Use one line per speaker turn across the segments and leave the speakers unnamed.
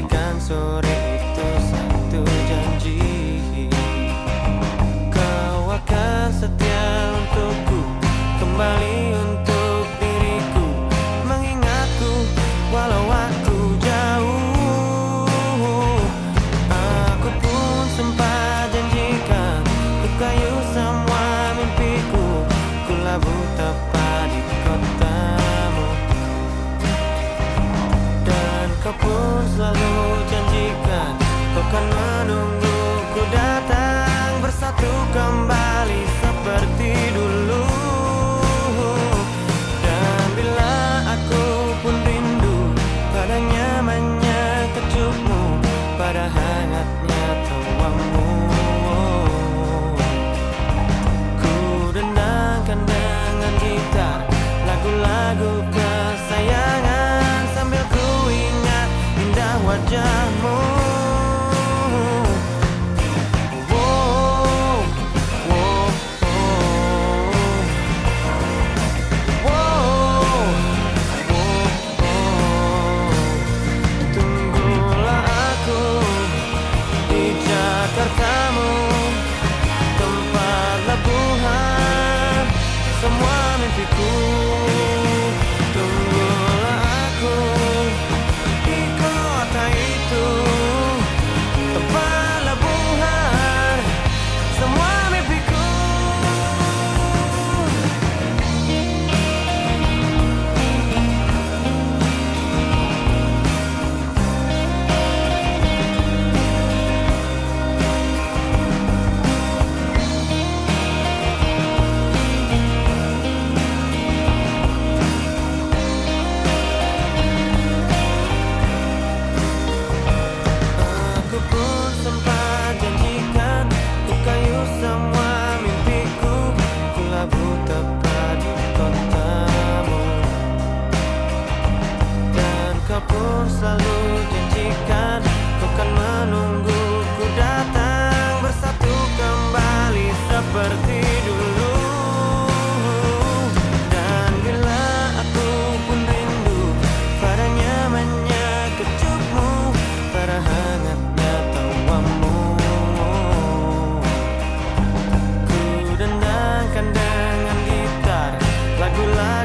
jadikan sore Kau pun selalu janjikan Kau kan menungguku datang Bersatu kembali.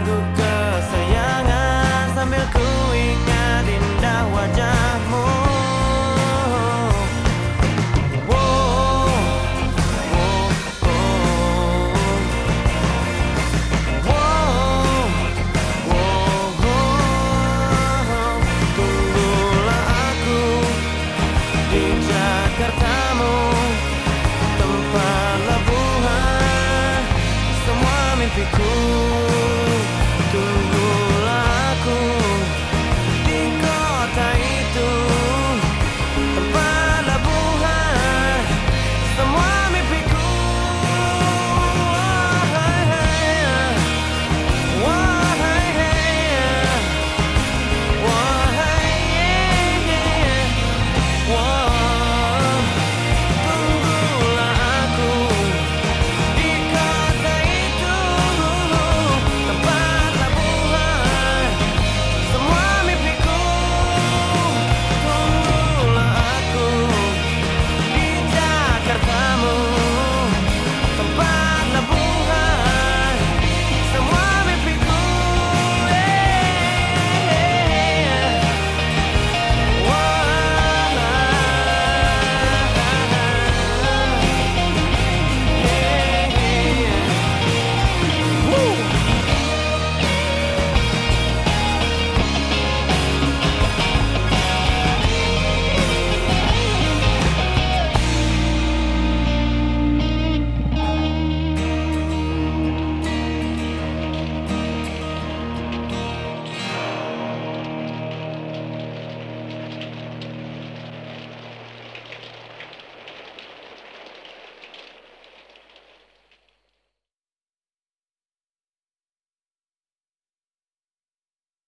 look